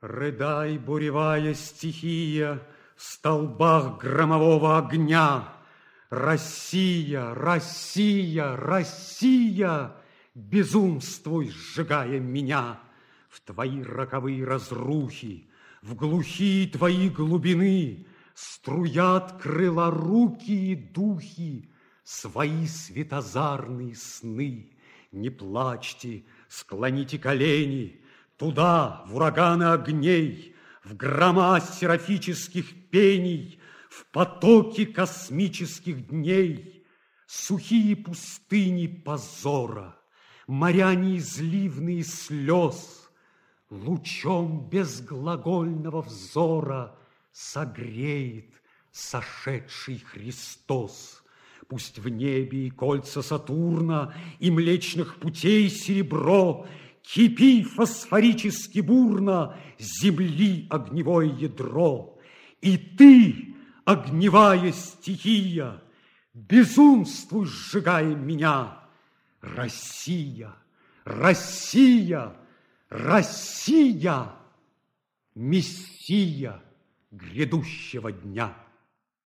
Рыдай, буревая стихия, в столбах громового огня. Россия, Россия, Россия, безумствуй, сжигая меня в твои роковые разрухи, в глухие твои глубины струят крыла руки и духи, свои светозарные сны. Не плачьте, склоните колени, Туда, в ураганы огней, В грома серафических пений, В потоки космических дней, Сухие пустыни позора, Моря неизливные слез, Лучом безглагольного взора Согреет сошедший Христос. Пусть в небе и кольца Сатурна, И млечных путей серебро — Кипи фосфорически бурно земли огневое ядро, И ты, огневая стихия, Безумствуй, сжигая меня. Россия, Россия, Россия, Мессия грядущего дня.